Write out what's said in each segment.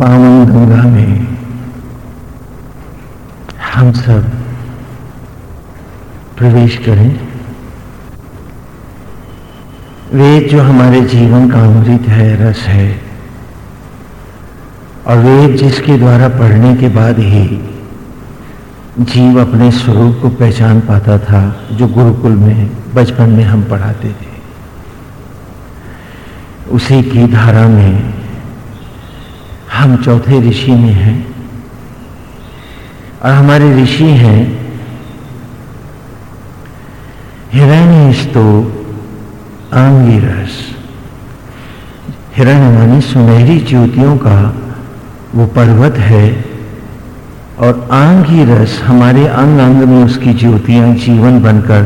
पावन गंगा में हम सब प्रवेश करें। वेद जो हमारे जीवन का अमृत है, रस है, और वेद जिसके द्वारा पढ़ने के बाद ही जीव अपने स्वरूप को पहचान पाता था, जो गुरुकुल में, बचपन में हम पढ़ाते थे। उसी की धारा में हम चौथे ऋषि में हैं और हमारे ऋषि हैं हिरण्यस्तो आंगिरस। हिरण्य मानी सुनहरी ज्योतियों का वो पर्वत है और आंगी रस हमारे अंग अंग में उसकी ज्योतियाँ जीवन बनकर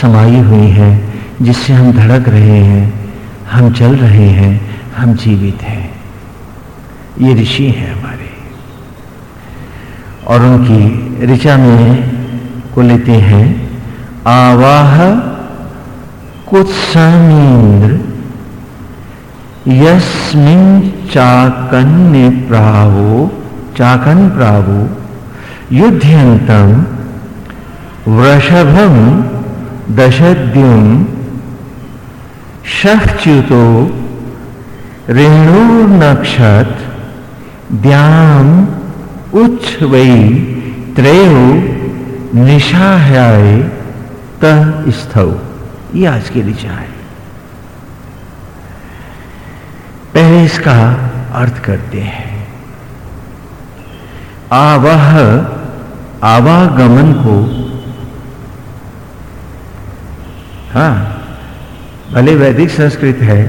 समाई हुई हैं, जिससे हम धड़क रहे हैं, हम चल रहे हैं, हम जीवित हैं। ये ऋषि हैं हमारे। और उनकी ऋचा में को लेते हैं, आवाह, कुत्सामीन्द्र, यस्मिन चाकन्य प्रावो चाकन प्रावो युद्धयंतम वृषभम, दशद्युम शफ्च्युतो रेणुर्नक्षत द्याम उच्च वै त्रयो निशाह्याय तह स्थौ ये आज के ऋचा है पहले इसका अर्थ करते हैं आवह आवागमन को हाँ भले वैदिक संस्कृत है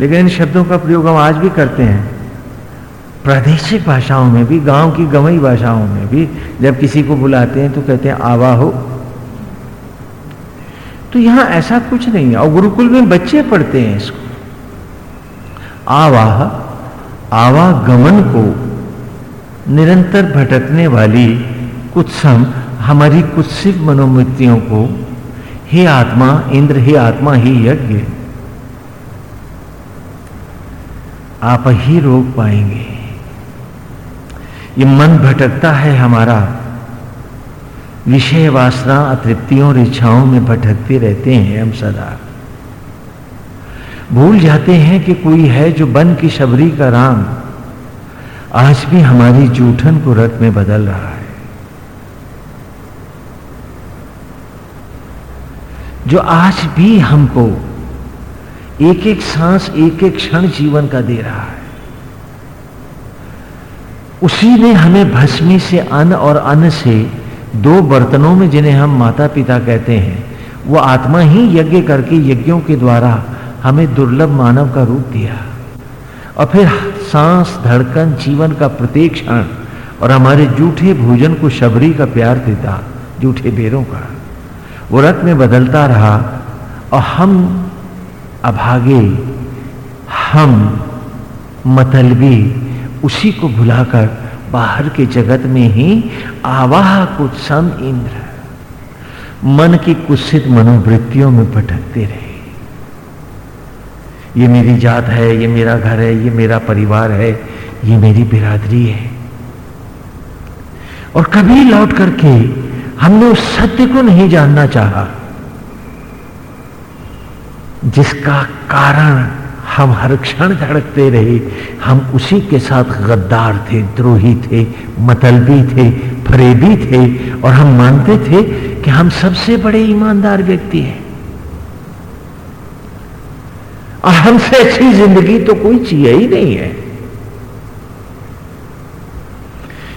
लेकिन इन शब्दों का प्रयोग हम आज भी करते हैं प्रादेशिक भाषाओं में भी, गाँव की गवई भाषाओं में भी जब किसी को बुलाते हैं तो कहते हैं, आवा हो। तो यहाँ ऐसा कुछ नहीं है। और गुरुकुल में बच्चे पढ़ते हैं इसको। आवाह आवागमन को निरंतर भटकने वाली कुत्सम हमारी कुत्सित मनोवृत्तियों को, हे आत्मा, इंद्र, हे आत्मा, ही यज्ञ। आप ही रोक पाएँगे। ये मन भटकता है हमारा। विषय वासना अतृप्तियों और इच्छाओं में भटकते रहते हैं हम सदा। भूल जाते हैं कि कोई है जो बन की शबरी का राम। आज भी हमारी जूठन को रथ में बदल रहा है। जो आज भी हमको एक एक सांस, एक एक क्षण जीवन का दे रहा है। उसी ने हमें भस्मी से अन्न और अन्न से दो बर्तनों में जिन्हें हम माता पिता कहते हैं, वो आत्मा ही यज्ञ करके यज्ञों के द्वारा हमें दुर्लभ मानव का रूप दिया। और फिर सांस, धड़कन, जीवन का प्रत्येक क्षण और हमारे जूठे भोजन को शबरी का प्यार देता, जूठे बेरों का। वो रथ में बदलता रहा और हम अभागे हम मतलबी उसी को भुलाकर बाहर के जगत में ही आवाह सम इंद्र। मन की कुत्सित मनोवृत्तियों में भटकते रहे। ये मेरी जात है, ये मेरा घर है, ये मेरा परिवार है, ये मेरी बिरादरी है। और कभी लौट करके हमने उस सत्य को नहीं जानना चाहा, जिसका कारण हम हर क्षण धड़कते रहे। हम उसी के साथ गद्दार थे, द्रोही थे, मतलबी थे, फरेबी थे और हम मानते थे कि हम सबसे बड़े ईमानदार व्यक्ति हैं। और हमसे अच्छी ज़िंदगी तो कोई चाहिए ही नहीं है।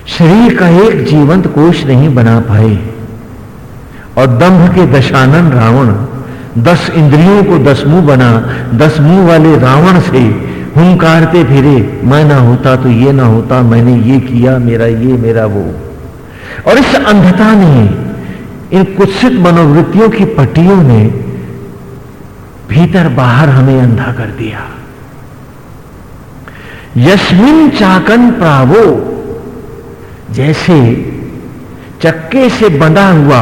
शरीर का एक जीवंत कोष नहीं बना पाए और दंभ के दशानन रावण दस इंद्रियों को दस मुँह बना, दस मुँह वाले रावण से हुंकारते फिरे, मैं ना होता तो ये ना होता, मैंने ये किया, मेरा ये, मेरा वो। और इस अंधता ने, इन कुत्सित मनोवृत्तियों की पट्टियों ने भीतर बाहर हमें अंधा कर दिया। यस्मिन चाकन प्रावो, जैसे चक्के से बंधा हुआ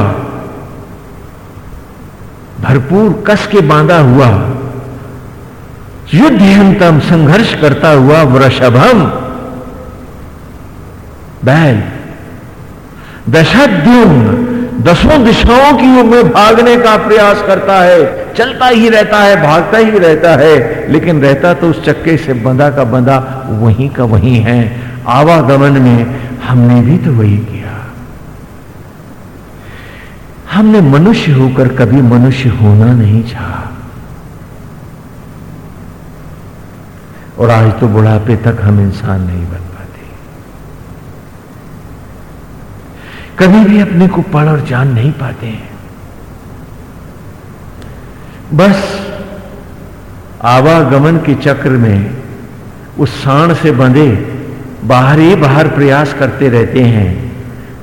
भरपूर कस के बांधा हुआ। युद्ध संघर्ष करता हुआ वृषभम। बैल दशद्युम्न दसों दिशाओं की में भागने का प्रयास करता है। चलता ही रहता है, भागता ही रहता है, लेकिन रहता तो उस चक्के से बंधा का बंधा वहीं का वहीं है। आवागमन में हमने भी तो वही किया। हमने मनुष्य होकर कभी मनुष्य होना नहीं चाहा। और आज तो बुढ़ापे तक हम इंसान नहीं बन पाते। कभी भी अपने को पढ़ और जान नहीं पाते हैं। बस आवागमन के चक्र में उस साण से बंधे बाहर ही बाहर प्रयास करते रहते हैं।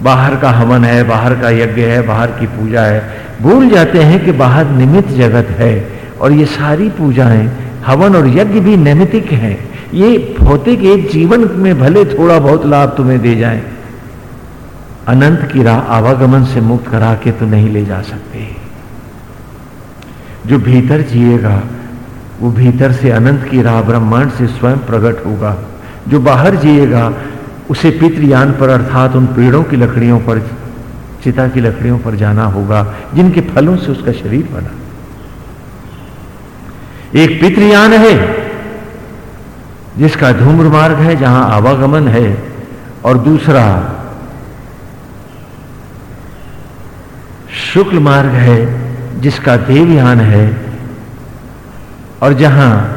बाहर का हवन है, बाहर का यज्ञ है, बाहर की पूजा है। भूल जाते हैं कि बाहर निमित्त जगत है और ये सारी पूजाएँ हवन और यज्ञ भी नैमितिक है। ये भौतिक एक जीवन में भले थोड़ा बहुत लाभ तुम्हें दे जाए, अनंत की राह आवागमन से मुक्त करा के तो नहीं ले जा सकते। जो भीतर जिएगा, वो भीतर से अनंत की राह ब्रह्मांड से स्वयं प्रकट होगा। जो बाहर जिएगा उसे पितृयान पर अर्थात उन पेड़ों की लकड़ियों पर, चिता की लकड़ियों पर जाना होगा, जिनके फलों से उसका शरीर बना। एक पितृयान है, जिसका धूम्र मार्ग है, जहाँ आवागमन है, और दूसरा शुक्ल मार्ग है, जिसका देवयान है, और जहाँ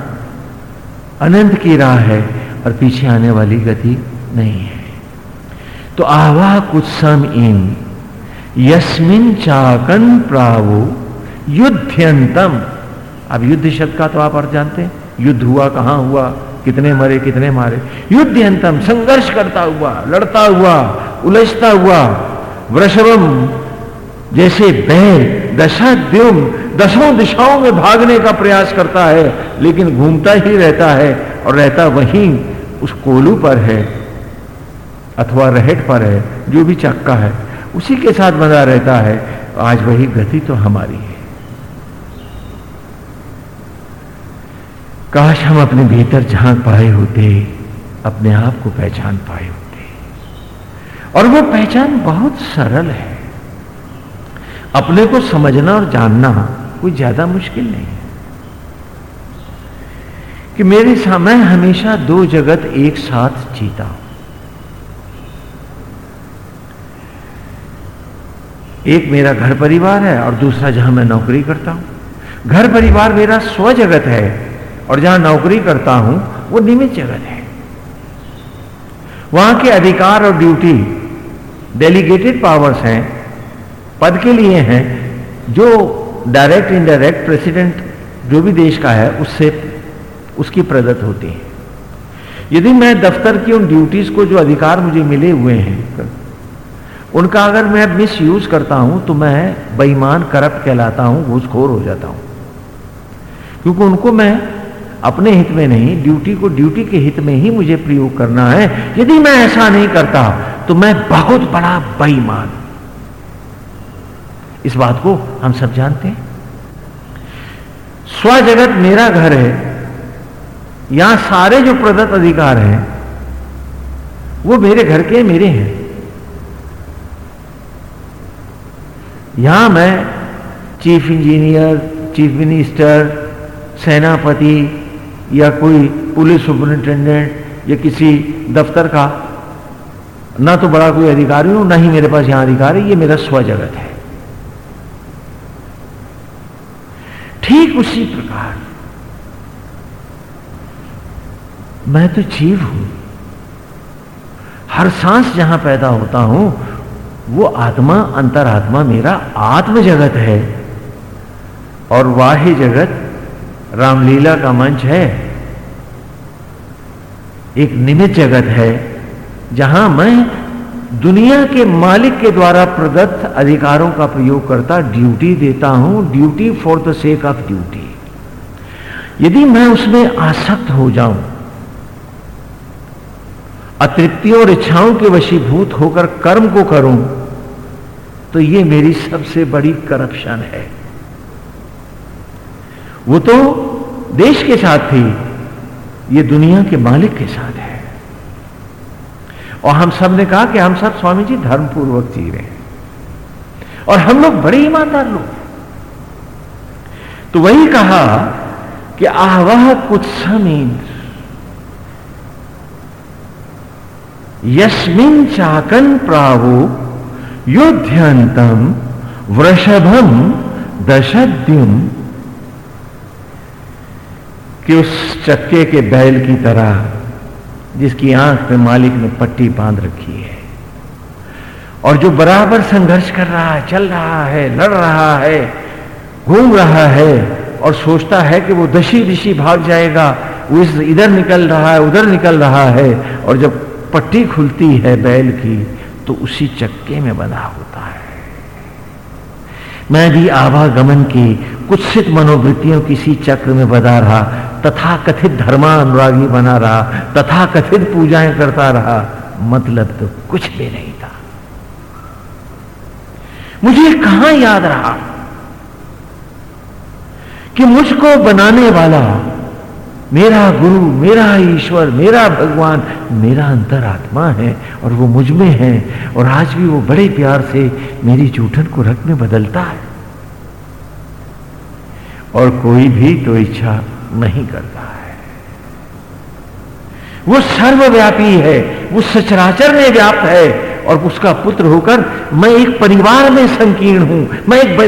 अनंत की राह है, और पीछे आने वाली गति नहीं है। तो आवा कुत्सम इन, यस्मिन चाकन प्रावो युद्धयंतम। अब युद्ध शब्द का तो आप अर्थ जानते हैं, युद्ध हुआ, कहाँ हुआ, कितने मरे, कितने मारे। युद्ध अंतम संघर्ष करता हुआ, लड़ता हुआ, उलझता हुआ, वृषभम, जैसे बैल दशा द्युम दसों दिशाओं में भागने का प्रयास करता है, लेकिन घूमता ही रहता है, और रहता वहीं, उस कोलू पर है। अथवा रहट पर है, जो भी चक्का है, उसी के साथ बंधा रहता है। आज वही गति तो हमारी है। काश हम अपने भीतर झाँक पाए होते, अपने आप को पहचान पाए होते। और वो पहचान बहुत सरल है। अपने को समझना और जानना कोई ज़्यादा मुश्किल नहीं है। कि मेरे सामने हमेशा दो जगत एक साथ जीता हूँ। एक मेरा घर परिवार है और दूसरा जहाँ मैं नौकरी करता हूँ। घर परिवार मेरा स्व जगत है और जहाँ नौकरी करता हूँ, वो निमित जगत है। वहाँ के अधिकार और ड्यूटी डेलीगेटेड पावर्स हैं, पद के लिए हैं, जो डायरेक्ट, इनडायरेक्ट, प्रेसिडेंट जो भी देश का है, उससे उसकी प्रदत्त होती है। यदि मैं दफ्तर की उन ड्यूटीज़ को जो अधिकार मुझे मिले हुए हैं उनका अगर मैं मिस यूज़ करता हूँ तो मैं बेईमान, करप्ट कहलाता हूँ, घूसखोर हो जाता हूँ। क्योंकि उनको मैं अपने हित में नहीं ड्यूटी को ड्यूटी के हित में ही मुझे प्रयोग करना है। यदि मैं ऐसा नहीं करता तो मैं बहुत बड़ा बेईमान। इस बात को हम सब जानते हैं। स्व जगत मेरा घर है, यहाँ सारे जो प्रदत्त अधिकार हैं, वो मेरे घर के मेरे हैं। यहाँ मैं चीफ इंजीनियर, चीफ मिनिस्टर, सेनापति या कोई पुलिस सुपरिंटेंडेंट या किसी दफ्तर का ना तो बड़ा कोई अधिकारी हूँ, ना ही मेरे पास यहाँ अधिकार है ये मेरा स्व जगत है। ठीक उसी प्रकार मैं तो जीव हूँ। हर सांस जहाँ पैदा होता हूँ वो आत्मा अंतरात्मा मेरा आत्म जगत है। और वाह्य जगत रामलीला का मंच है। एक निमित जगत है, जहाँ मैं दुनिया के मालिक के द्वारा प्रदत्त अधिकारों का प्रयोग करता ड्यूटी देता हूँ, duty for the sake of duty यदि मैं उसमें आसक्त हो जाऊँ अतृप्तियों और इच्छाओं के वशीभूत होकर कर्म को करूँ तो ये मेरी सबसे बड़ी करप्शन है। वो तो देश के साथ थी, ये दुनिया के मालिक के साथ है। और हम सबने कहा कि हम सब स्वामी जी धर्मपूर्वक जी रहे हैं। और हम लोग बड़े ईमानदार लोग तो वही कहा कि आहवह कुछ समीन्द्र यस्मिन चाकन प्रावो युद्धंतम वृषभम दशद्युम। कि उस चक्के के बैल की तरह, जिसकी आँख पे मालिक ने पट्टी बाँध रखी है, और जो बराबर संघर्ष कर रहा है, चल रहा है, लड़ रहा है, घूम रहा है, और सोचता है कि वो दशी दिशी भाग जाएगा, वो इस इधर निकल रहा है, उधर निकल रहा है, और जब पट्टी खुलती है बैल की तो उसी चक्के में बंधा होता है। मैं भी आवागमन की, कुत्सित मनोवृत्तियों किसी चक्र में बधा रहा तथा कथित धर्मानुरागी बना रहा तथा कथित पूजाएँ करता रहा मतलब तो कुछ भी नहीं था। मुझे कहाँ याद रहा कि मुझको बनाने वाला मेरा गुरु, मेरा ईश्वर, मेरा भगवान, मेरा अंतरात्मा है और वो मुझमें है और आज भी वो बड़े प्यार से मेरी जूठन को रक्त में बदलता है। और कोई भी तो इच्छा नहीं करता है। वो सर्वव्यापी है, वो सचराचर में व्याप्त है और उसका पुत्र होकर मैं एक परिवार में संकीर्ण हूँ, मैं एक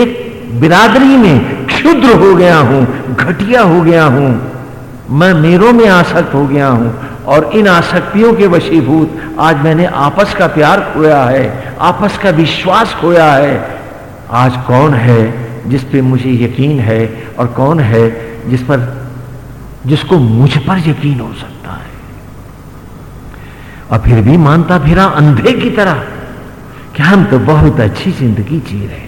एक बिरादरी में क्षुद्र हो गया हूँ, घटिया हो गया हूँ। मैं मेरों में आसक्त हो गया हूँ और इन आसक्तियों के वशीभूत आज मैंने आपस का प्यार खोया है, आपस का विश्वास खोया है। आज कौन है जिस पे मुझे यकीन है और कौन है जिस पर, जिसको मुझ पर यकीन हो सकता है? और फिर भी मानता फिरा अंधे की तरह कि हम तो बहुत अच्छी ज़िंदगी जी रहे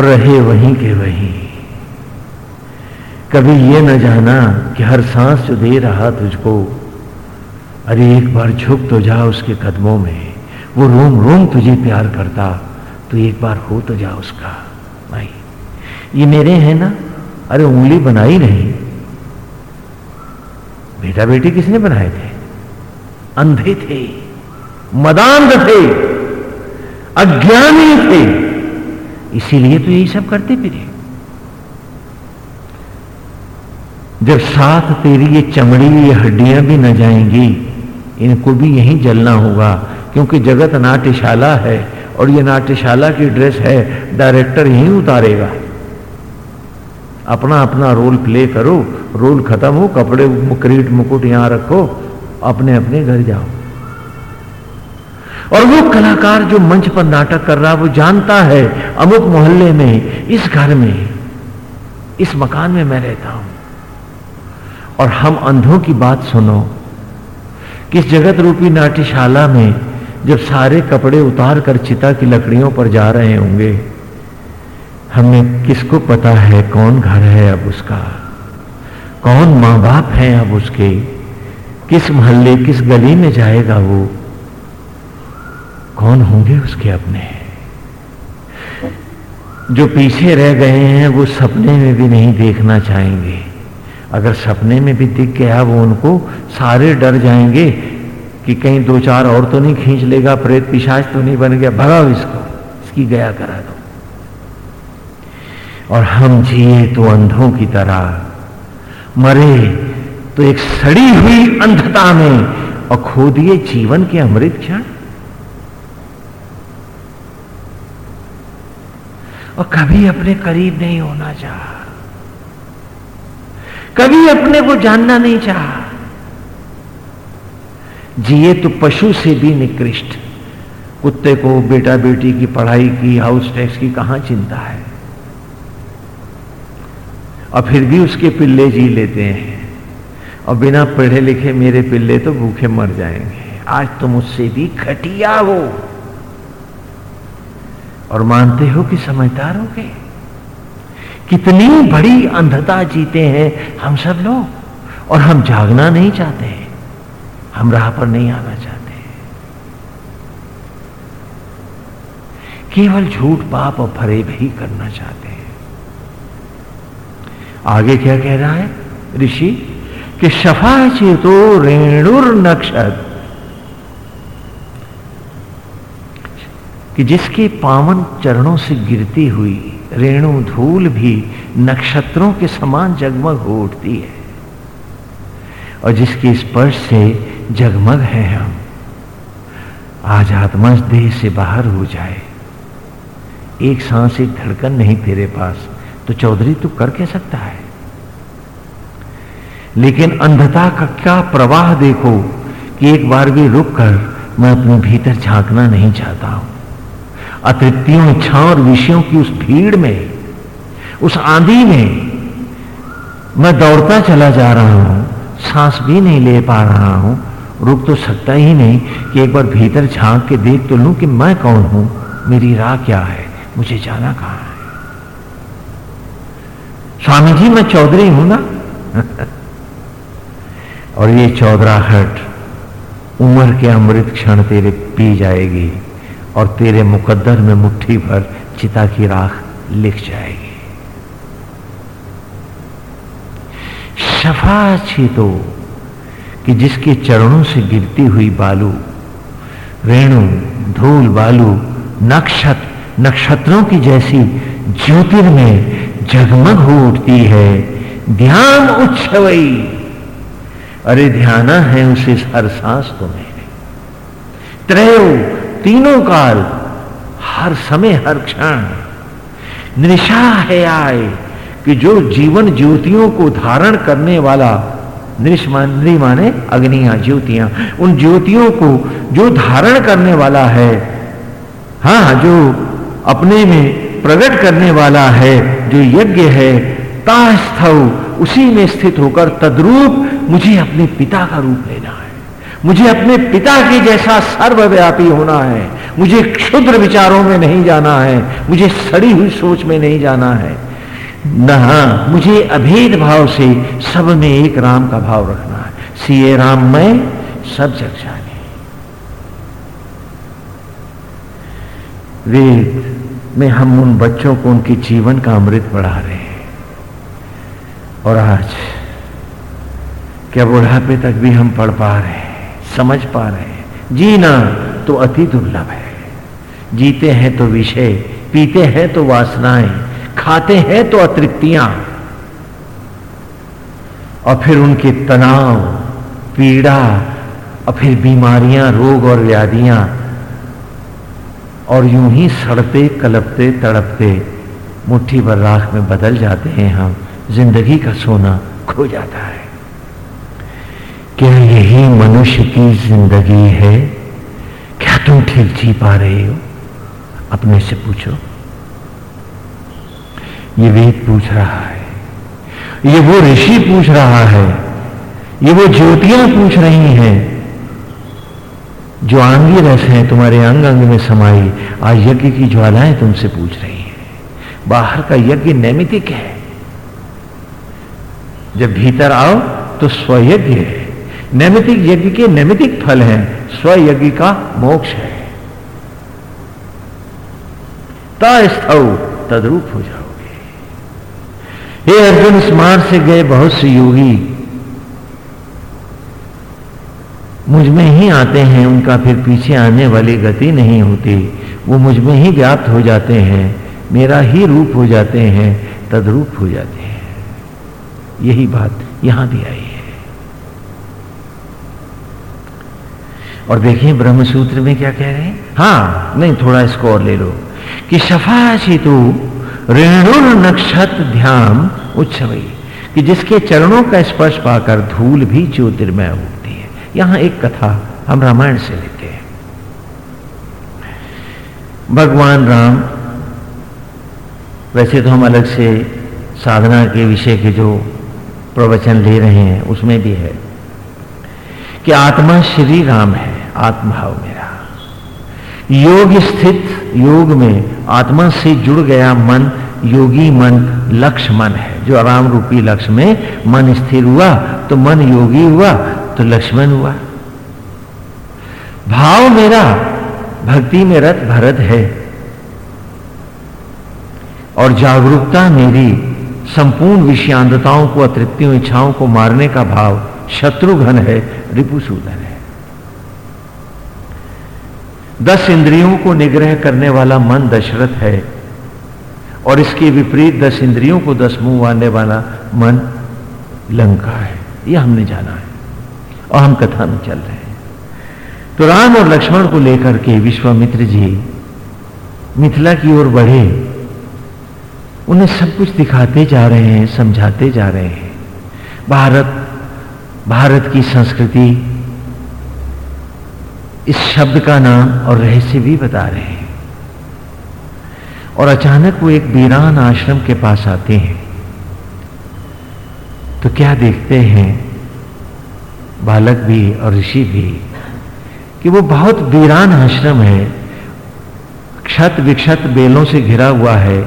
और रहे वहीं के वहीं। कभी ये न जाना कि हर सांस जो दे रहा तुझको, अरे एक बार झुक तो जा उसके कदमों में। वो रोम रोम तुझे प्यार करता तो एक बार हो तो जा उसका। भाई ये मेरे हैं ना? अरे उंगली बनाई नहीं। बेटा बेटी किसने बनाए थे? अंधे थे मदांध थे, अज्ञानी थे। इसीलिए तो यही सब करते फिरे। जब साथ तेरी ये चमड़ी, ये हड्डियाँ भी न जाएँगी, इनको भी यहीं जलना होगा, क्योंकि जगत नाट्यशाला है और ये नाट्यशाला की ड्रेस है, डायरेक्टर यहीं उतारेगा। अपना अपना रोल प्ले करो, रोल खत्म हो, कपड़े, मुकरीट, मुकुट यहाँ रखो, अपने अपने घर जाओ। और वो कलाकार जो मंच पर नाटक कर रहा है, वो जानता है अमुक मोहल्ले में, इस घर में, इस मकान में मैं रहता हूँ। और हम अंधों की बात सुनो किस जगत रूपी नाट्यशाला में जब सारे कपड़े उतार कर चिता की लकड़ियों पर जा रहे होंगे, हमें किसको पता है कौन घर है अब उसका? कौन माँ बाप है अब उसके? किस मोहल्ले, किस गली में जाएगा वो? कौन होंगे उसके अपने? जो पीछे रह गए हैं, वो सपने में भी नहीं देखना चाहेंगे। अगर सपने में भी दिख गया, वो उनको सारे डर जाएँगे कि कहीं दो चार और तो नहीं खींच लेगा, प्रेत पिशाच तो नहीं बन गया। भगाओ इसको, इसकी गया करा दो। और हम जिए तो अंधों की तरह, मरे तो एक सड़ी हुई अंधता में, और खो दिए जीवन के अमृत क्षण। और कभी अपने करीब नहीं होना चाह। कभी अपने को जानना नहीं चाह। जिए तो पशु से भी निकृष्ट। कुत्ते को बेटा बेटी की पढ़ाई की हाउस टैक्स की कहाँ चिंता है? और फिर भी उसके पिल्ले जी लेते हैं। और बिना पढ़े लिखे मेरे पिल्ले तो भूखे मर जाएँगे। आज तो मुझसे भी घटिया हो। और मानते हो कि समझदार हो गए। कितनी बड़ी अंधता जीते हैं हम सब लोग, और हम जागना नहीं चाहते हम राह पर नहीं आना चाहते केवल झूठ पाप और फरेब ही करना चाहते हैं। आगे क्या कह रहा है ऋषि? कि शफा चेतो रेणुर नक्षत कि जिसके पावन चरणों से गिरती हुई रेणु धूल भी नक्षत्रों के समान जगमग हो उठती है। और जिसके स्पर्श से जगमग है हम, आज आत्मा देह से बाहर हो जाए। एक सांस एक धड़कन नहीं तेरे पास तो चौधरी तू कर क्या सकता है? लेकिन अंधता का क्या प्रवाह देखो कि एक बार भी रुक कर मैं अपने भीतर झांकना नहीं चाहता हूँ। अतृप्तियों इच्छाओं और विषयों की उस भीड़ में, उस आंधी में मैं दौड़ता चला जा रहा हूँ, सांस भी नहीं ले पा रहा हूँ। रुक तो सकता ही नहीं कि एक बार भीतर झाँक के देख तो लूँ कि मैं कौन हूँ, मेरी राह क्या है, मुझे जाना कहाँ है। स्वामी जी मैं चौधरी हूँ ना? और ये चौधराहट उम्र के अमृत क्षण तेरे पी जाएगी। और तेरे मुकद्दर में मुट्ठी भर चिता की राख लिख जाएगी। शफा अच्छी तो कि जिसके चरणों से गिरती हुई बालू, रेणु, धूल, बालू, नक्षत्र, नक्षत्रों की जैसी ज्योतिर्मय जगमग हो उठती है, ध्यान उच्छवई। अरे ध्याना है उसे हर सांस तुम्हें। त्रयो तीनों काल, हर समय, हर क्षण। निशा है आए कि जो जीवन ज्योतियों को धारण करने वाला माने अग्नियाँ, ज्योतियाँ। उन ज्योतियों को जो धारण करने वाला है हाँ जो अपने में प्रकट करने वाला है, जो यज्ञ है, तास्थव, उसी में स्थित होकर तद्रूप मुझे अपने पिता का रूप लेना है। मुझे अपने पिता के जैसा सर्वव्यापी होना है। मुझे क्षुद्र विचारों में नहीं जाना है। मुझे सड़ी हुई सोच में नहीं जाना है। न मुझे अभेद भाव से सब में एक राम का भाव रखना है। सीए राम, मैं सब जग जाने वेद में हम उन बच्चों को उनके जीवन का अमृत बढ़ा रहे हैं। और आज क्या बुढ़ापे तक भी हम पढ़ पा रहे हैं। समझ पा रहे हैं। जीना तो अति दुर्लभ है। जीते हैं तो विषय, पीते हैं तो वासनाएँ, खाते हैं तो अतृप्तियाँ। और फिर उनके तनाव, पीड़ा, और फिर बीमारियाँ, रोग और व्याधियाँ, और यूँ ही सड़ते, कलपते, तड़पते, मुट्ठी भर राख में बदल जाते हैं हम। ज़िंदगी का सोना खो जाता है। क्या यही मनुष्य की ज़िंदगी है? क्या तुम ठीक जी पा रहे हो? अपने से पूछो। ये वेद पूछ रहा है। ये वो ऋषि पूछ रहा है। ये वो ज्योतियाँ पूछ रही हैं। जो आंगी रस हैं तुम्हारे अंग अंग में समाई, आज यज्ञ की ज्वालाएँ तुमसे पूछ रही हैं। बाहर का यज्ञ नैमितिक है। जब भीतर आओ तो स्वयज्ञ है। नैमितिक यज्ञ के नैमितिक फल हैं, स्वयज्ञ का मोक्ष है। तस्थव तद्रूप हो जाओगे। हे अर्जुन, इस से गए बहुत से योगी मुझमें ही आते हैं, उनका फिर पीछे आने वाली गति नहीं होती। वो मुझमें ही व्याप्त हो जाते हैं, मेरा ही रूप हो जाते हैं, तद्रूप हो जाते हैं। यही बात यहाँ भी आई है और देखिए ब्रह्मसूत्र में क्या कह रहे हैं? हाँ नहीं, थोड़ा इसको और ले लो। कि शफा सेतु रेणुर नक्षत्र ध्यान उच्छवई कि जिसके चरणों का स्पर्श पाकर धूल भी ज्योतिर्मय होती है। यहाँ एक कथा हम रामायण से लेते हैं। भगवान राम, वैसे तो हम अलग से साधना के विषय के जो प्रवचन ले रहे हैं, उसमें भी है। कि आत्मा श्री राम है। आत्मभाव मेरा। योग स्थित, योग में आत्मा से जुड़ गया मन, योगी मन लक्ष्य मन है। जो आराम रूपी लक्ष्य में मन स्थिर हुआ तो मन योगी हुआ तो लक्ष्मण हुआ। भाव मेरा, भक्ति में रत भरत है। और जागरूकता मेरी, संपूर्ण विषयांतताओं को, अतृप्तियों, इच्छाओं को मारने का भाव शत्रुघ्न है रिपुसूदन है। दस इंद्रियों को निग्रह करने वाला मन दशरथ है और इसके विपरीत दस इंद्रियों को दस मुँह वाले वाला मन लंका है। यह हमने जाना है और हम कथा में चल रहे हैं। तो राम और लक्ष्मण को लेकर के विश्वामित्र जी मिथिला की ओर बढ़े। उन्हें सब कुछ दिखाते जा रहे हैं, समझाते जा रहे हैं। भारत भारत की संस्कृति इस शब्द का नाम और रहस्य भी बता रहे हैं। और अचानक वो एक वीरान आश्रम के पास आते हैं। तो क्या देखते हैं बालक भी और ऋषि भी कि वो बहुत वीरान आश्रम है, क्षत विक्षत बेलों से घिरा हुआ है।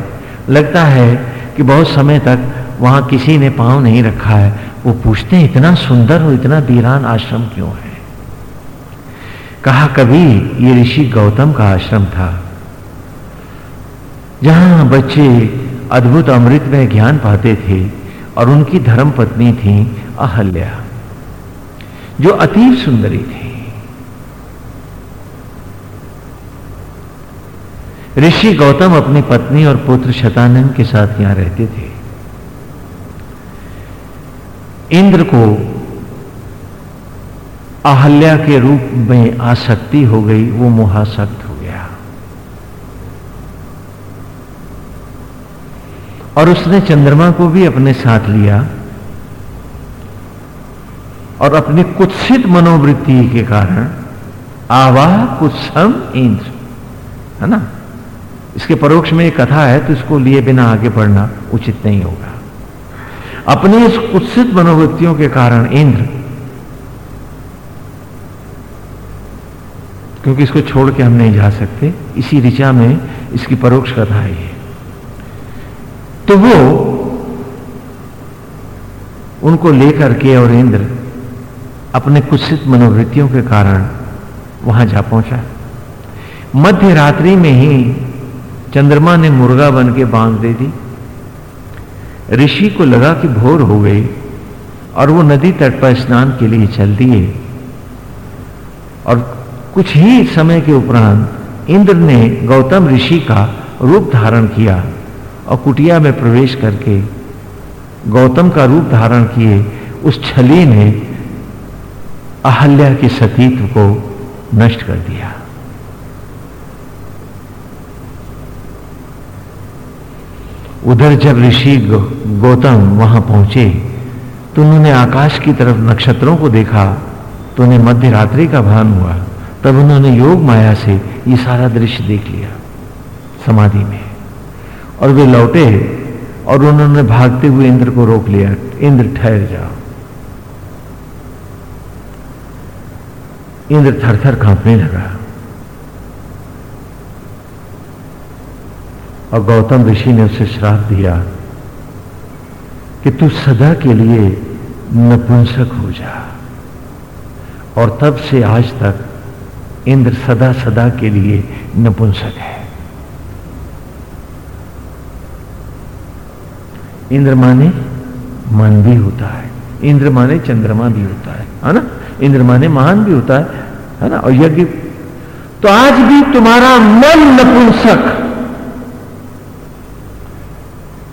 लगता है कि बहुत समय तक वहाँ किसी ने पाँव नहीं रखा है। वो पूछते हैं, इतना सुंदर और इतना वीरान आश्रम क्यों है? कहा कभी ये ऋषि गौतम का आश्रम था, जहाँ बच्चे अद्भुत अमृत में ज्ञान पाते थे और उनकी धर्म पत्नी थी अहल्या, जो अतीब सुंदरी थी। ऋषि गौतम अपनी पत्नी और पुत्र शतानंद के साथ यहाँ रहते थे। इंद्र को अहल्या के रूप में आसक्ति हो गई, वो मोहासक्त हो गया। और उसने चंद्रमा को भी अपने साथ लिया और अपनी कुत्सित मनोवृत्ति के कारण आवाह कुत्सम इंद्र है ना? इसके परोक्ष में एक कथा है तो इसको लिए बिना आगे बढ़ना उचित नहीं होगा। अपनी इस कुत्सित मनोवृत्तियों के कारण इंद्र क्योंकि इसको छोड़ के हम नहीं जा सकते। इसी ऋचा में इसकी परोक्ष कथा है तो वो उनको लेकर के और इंद्र अपने कुत्सित मनोवृत्तियों के कारण वहाँ जा पहुँचा। मध्य रात्रि में ही चंद्रमा ने मुर्गा बन के बाँध दे दी। ऋषि को लगा कि भोर हो गई और वो नदी तट पर स्नान के लिए चल दिए और कुछ ही समय के उपरांत इंद्र ने गौतम ऋषि का रूप धारण किया और कुटिया में प्रवेश करके गौतम का रूप धारण किए उस छली ने अहल्या के सतीत्व को नष्ट कर दिया। उधर जब ऋषि गौतम वहाँ पहुँचे तो उन्होंने आकाश की तरफ़ नक्षत्रों को देखा तो उन्हें मध्य रात्रि का भान हुआ। तब उन्होंने योग माया से ये सारा दृश्य देख लिया, समाधि में। और वे लौटे और उन्होंने भागते हुए इंद्र को रोक लिया, इंद्र ठहर जाओ। इंद्र थर थर कांपने लगा। और गौतम ऋषि ने उसे श्राप दिया कि तू सदा के लिए नपुंसक हो जा, और तब से आज तक इंद्र सदा सदा के लिए नपुंसक है। इंद्र माने मन भी होता है, इंद्र माने चंद्रमा भी होता है है ना? इंद्र माने महान भी होता है है ना? और यज्ञ। तो आज भी तुम्हारा मन नपुंसक।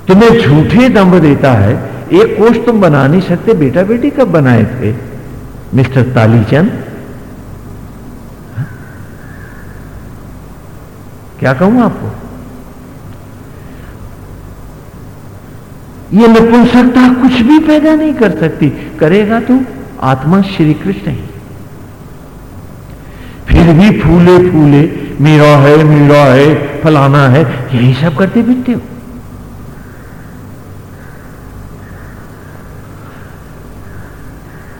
तुम्हें झूठे दम्भ देता है, एक कोष तुम बना नहीं सकते बेटा बेटी कब बनाए थे? मिस्टर तालीचंद? क्या कहूँ आपको? ये नपुंसकता कुछ भी पैदा नहीं कर सकती। करेगा तो आत्मा श्री कृष्ण ही। फिर भी फूले फूले, मेरा है मेरा है, फलाना है, यही सब करते फिरते हो।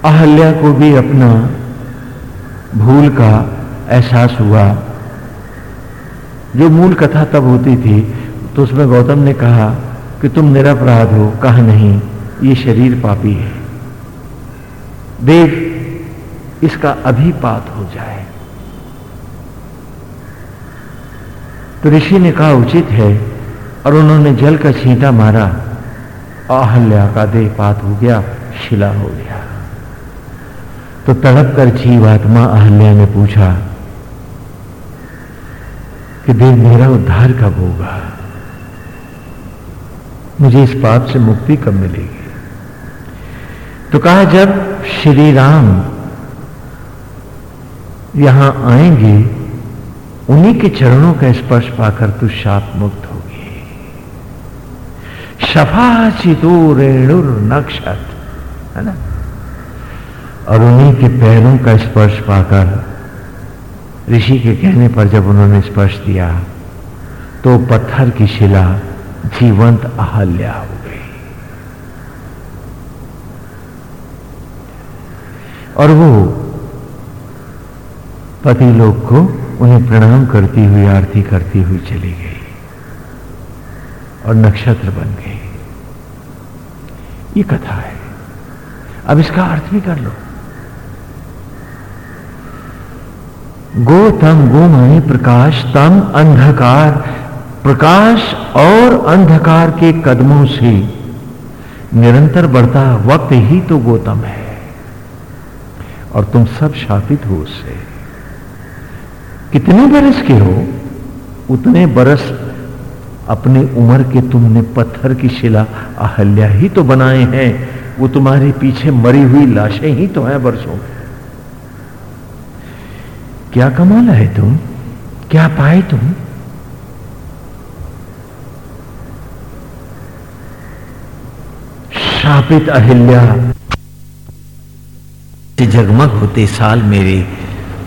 अहल्या को भी अपना भूल का एहसास हुआ। जो मूल कथा तब होती थी तो उसमें गौतम ने कहा कि तुम निरपराध हो, कहा नहीं, ये शरीर पापी है। देव, इसका अभिपात हो जाए। तो ऋषि ने कहा, उचित है, और उन्होंने जल का छींटा मारा। अहल्या का देह पात हो गया, शिला हो गया। तो तड़प कर जीवात्मा अहल्या ने पूछा कि देव मेरा उद्धार कब होगा? मुझे इस पाप से मुक्ति कब मिलेगी? तो कहा, जब श्री राम यहाँ आएँगे, उन्हीं के चरणों का स्पर्श पाकर तू शाप मुक्त होगी। शफा चितो रेणुर नक्षत है ना? और उन्हीं के पैरों का स्पर्श पाकर ऋषि के कहने पर जब उन्होंने स्पर्श दिया तो पत्थर की शिला जीवंत अहल्या हो गई। और वो पति लोग को उन्हें प्रणाम करती हुई, आरती करती हुई चली गई और नक्षत्र बन गई। ये कथा है। अब इसका अर्थ भी कर लो। गो तम गो माने प्रकाश, तम अंधकार। प्रकाश और अंधकार के कदमों से निरंतर बढ़ता वक्त ही तो गोतम है। और तुम सब शापित हो उससे। कितने बरस के हो, उतने बरस अपने उम्र के तुमने पत्थर की शिला अहल्या ही तो बनाए हैं। वो तुम्हारे पीछे मरी हुई लाशें ही तो हैं बरसों। क्या कमाल है तुम? क्या पाए तुम? शापित अहिल्या जगमग होते साल मेरे,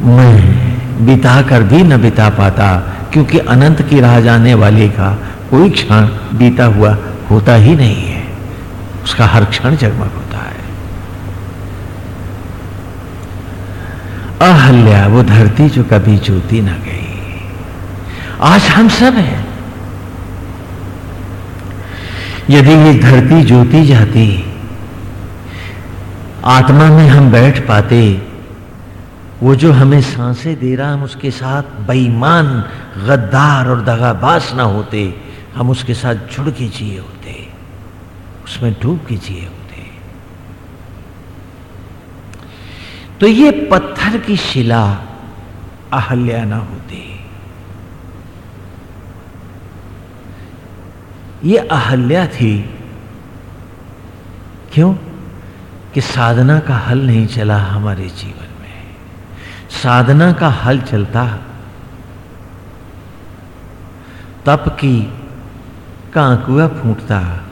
मैं बिता कर भी न बिता पाता, क्योंकि अनंत की राह जाने वाले का कोई क्षण बीता हुआ होता ही नहीं है। उसका हर क्षण जगमग होता है अहल्या वो धरती जो कभी जोती ना गई। आज हम सब हैं। यदि ये धरती जोती जाती, आत्मा में हम बैठ पाते, वो जो हमें साँसें दे रहा, हम उसके साथ बेईमान, गद्दार और दगाबाज ना होते, हम उसके साथ जुड़ के जिए होते, उसमें डूब के जिए होते। तो ये पत्थर की शिला अहल्या ना होती। ये अहल्या थी क्यों? कि साधना का हल नहीं चला हमारे जीवन में। साधना का हल चलता। तप की कांकुआ फूटता।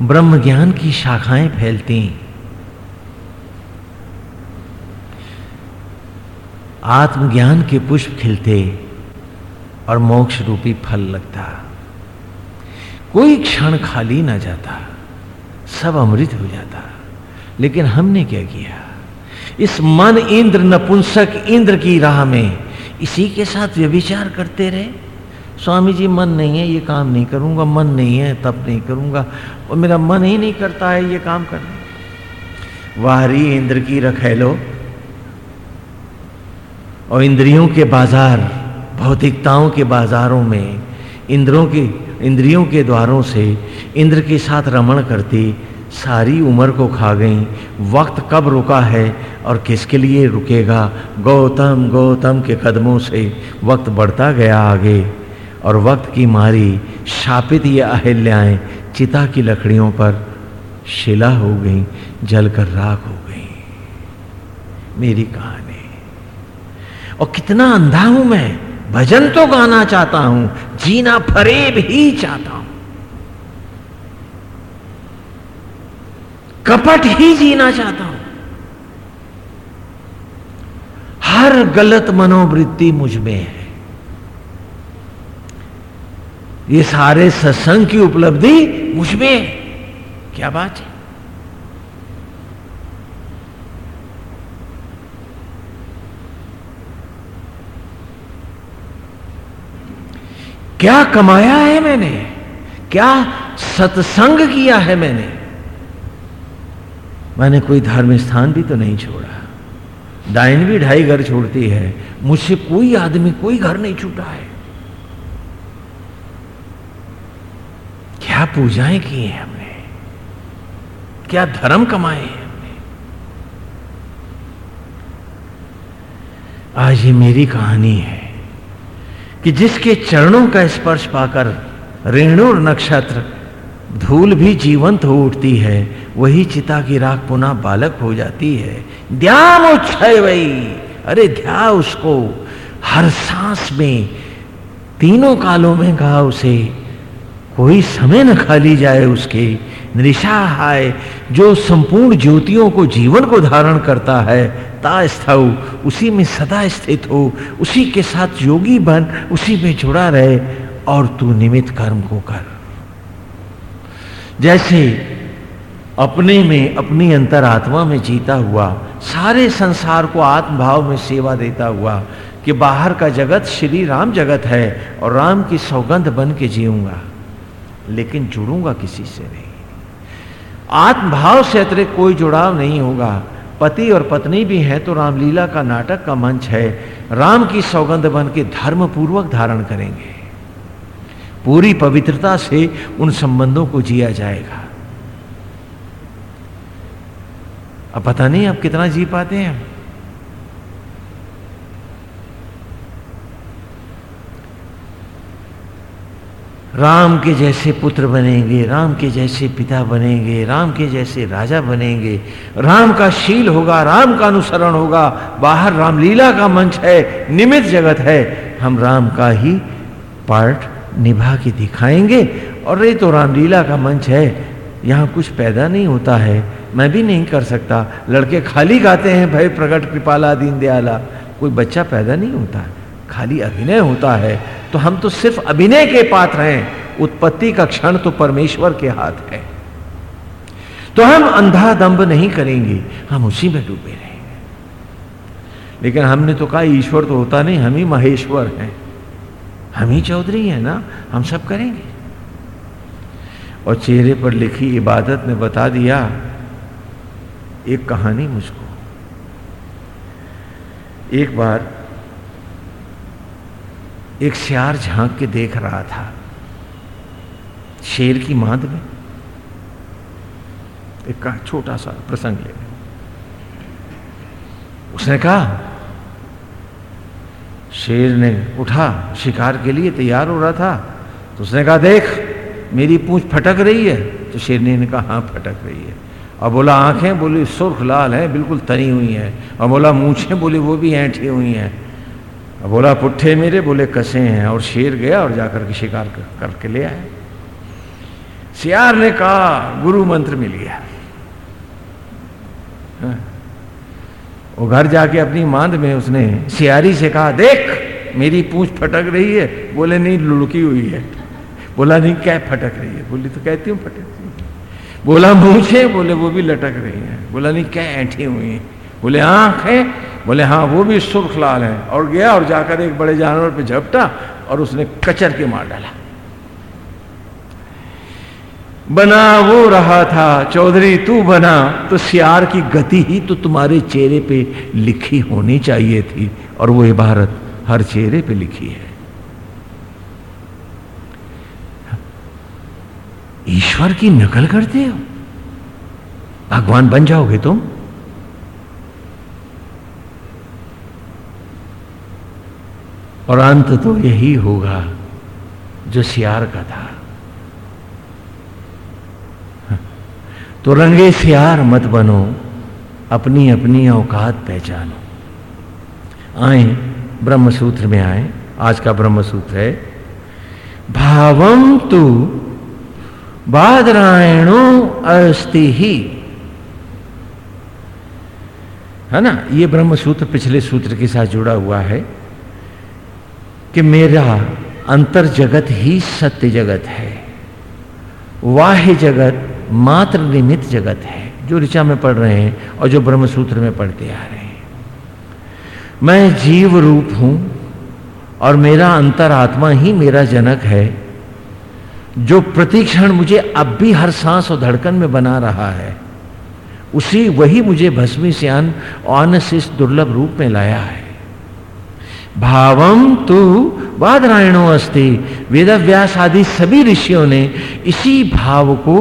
ब्रह्म ज्ञान की शाखाएँ फैलती। आत्मज्ञान के पुष्प खिलते और मोक्ष रूपी फल लगता। कोई क्षण खाली ना जाता, सब अमृत हो जाता। लेकिन हमने क्या किया? इस मन इंद्र नपुंसक इंद्र की राह में इसी के साथ व्यभिचार करते रहे। स्वामी जी, मन नहीं है, ये काम नहीं करूँगा, मन नहीं है तब नहीं करूँगा, और मेरा मन ही नहीं करता है, ये काम करने। वारी इंद्र की रखेलो और इंद्रियों के बाज़ार, भौतिकताओं के बाजारों में, इंद्रों के, इंद्रियों के द्वारों से इंद्र के साथ रमण करती सारी उम्र को खा गई। वक्त कब रुका है और किसके लिए रुकेगा? गौतम गौतम के कदमों से वक्त बढ़ता गया आगे। और वक्त की मारी शापित ये अहिल्याएँ चिता की लकड़ियों पर शिला हो गई, जलकर राख हो गई। मेरी कहानी। और कितना अंधा हूँ मैं। भजन तो गाना चाहता हूँ, जीना फरेब ही चाहता हूँ। कपट ही जीना चाहता हूँ। हर गलत मनोवृत्ति मुझमें है। ये सारे सत्संग की उपलब्धि मुझमें है। क्या बात है? क्या कमाया है मैंने? क्या सत्संग किया है मैंने? मैंने कोई धार्मिक स्थान भी तो नहीं छोड़ा। डाइन भी ढाई घर छोड़ती है। मुझसे कोई आदमी, कोई घर नहीं छूटा है। क्या पूजाएँ की हैं हमने? क्या धर्म कमाए हैं हमने? आज ये मेरी कहानी है। कि जिसके चरणों का स्पर्श पाकर रेणु नक्षत्र धूल भी जीवंत हो उठती है, वही चिता की राख पुनः बालक हो जाती है। ध्यान उच्छय वही अरे ध्या उसको। हर सांस में, तीनों कालों में कहा उसे, कोई समय न खाली जाए उसके। निशाहाय जो संपूर्ण ज्योतियों को जीवन को धारण करता है ता स्थाऊ उसी में सदा स्थित हो उसी के साथ योगी बन, उसी में जुड़ा रहे और तू निमित कर्म को कर। जैसे अपने में अपनी अंतरात्मा में जीता हुआ, सारे संसार को आत्मभाव में सेवा देता हुआ, कि बाहर का जगत श्री राम जगत है और राम की सौगंध बन के जीऊँगा, लेकिन जुड़ूँगा किसी से नहीं। आत्मभाव से अतिरिक्त कोई जुड़ाव नहीं होगा। पति और पत्नी भी हैं तो रामलीला का नाटक का मंच है। राम की सौगंध बन के धर्म पूर्वक धारण करेंगे। पूरी पवित्रता से उन संबंधों को जिया जाएगा। अब पता नहीं आप कितना जी पाते हैं? राम के जैसे पुत्र बनेंगे, राम के जैसे पिता बनेंगे, राम के जैसे राजा बनेंगे। राम का शील होगा, राम का अनुसरण होगा। बाहर रामलीला का मंच है, निमित जगत है। हम राम का ही पार्ट निभा के दिखाएँगे। और ये तो रामलीला का मंच है, यहाँ कुछ पैदा नहीं होता है। मैं भी नहीं कर सकता। लड़के खाली गाते हैं, भय प्रकट कृपाला दीन दयाला। कोई बच्चा पैदा नहीं होता। खाली अभिनय होता है तो हम तो सिर्फ़ अभिनय के पात्र हैं। उत्पत्ति का क्षण तो परमेश्वर के हाथ है। तो हम अंधा दंभ नहीं करेंगे, हम उसी में डूबे रहेंगे। लेकिन हमने तो कहा, ईश्वर तो होता नहीं, हम ही महेश्वर हैं। हम ही चौधरी हैं ना, हम सब करेंगे। और चेहरे पर लिखी इबादत ने बता दिया, एक कहानी मुझको। एक बार एक सियार झाँक के देख रहा था। शेर की मांद में एक छोटा सा प्रसंग ले उसने कहा, शेर ने उठा, शिकार के लिए तैयार हो रहा था। तो उसने कहा, देख, मेरी पूंछ फटक रही है। तो शेर ने कहा हाँ फटक रही है। और बोला, आँखें बोली, सुर्ख लाल है, बिल्कुल तरी हुई है। और बोला, मूछें बोली, वो भी ऐठी हुई हैं। बोला पुट्ठे मेरे बोले कसे हैं? और शेर गया और जाकर के शिकार कर, करके ले आए। सियार ने कहा गुरु मंत्र मिल गया। हाँ। वो घर जाके अपनी मांद में उसने सियारी से कहा देख मेरी पूंछ फटक रही है। बोले नहीं लुड़की हुई है। बोला नहीं क्या फटक रही है? बोली तो कहती हूँ फटक रही है। बोला मूछे बोले वो भी लटक रही है। बोला नहीं क्या ऐठी हुई है? बोले आँख है। बोले हाँ वो भी सुर्ख लाल है। और गया और जाकर एक बड़े जानवर पे झपटा और उसने कचर के मार डाला। बना, वो रहा था। चौधरी, तू बना। तो सियार की गति ही तो तुम्हारे चेहरे पे लिखी होनी चाहिए थी और वो इबारत हर चेहरे पे लिखी है। ईश्वर की नकल करते हो? भगवान बन जाओगे तुम? और अंत तो यही होगा जो सियार का था। तो रंगे सियार मत बनो अपनी अपनी औकात पहचानो। आए ब्रह्म सूत्र में आए, आज का ब्रह्म सूत्र है भावम तु बादरायणो अस्ति ही। है ना? ये ब्रह्म सूत्र पिछले सूत्र के साथ जुड़ा हुआ है। कि मेरा अंतर जगत ही सत्य जगत है। वाह्य जगत मात्र निमित जगत है, जो ऋचा में पढ़ रहे हैं और जो ब्रह्म सूत्र में पढ़ते आ रहे हैं। मैं जीव रूप हूँ और मेरा अंतर आत्मा ही मेरा जनक है, जो प्रतिक्षण मुझे अब भी हर सांस और धड़कन में बना रहा है, उसी वही मुझे भस्मी से अन्न दुर्लभ रूप में लाया है। भावम तू बादरायणो अस्ति। वेद व्यास आदि सभी ऋषियों ने इसी भाव को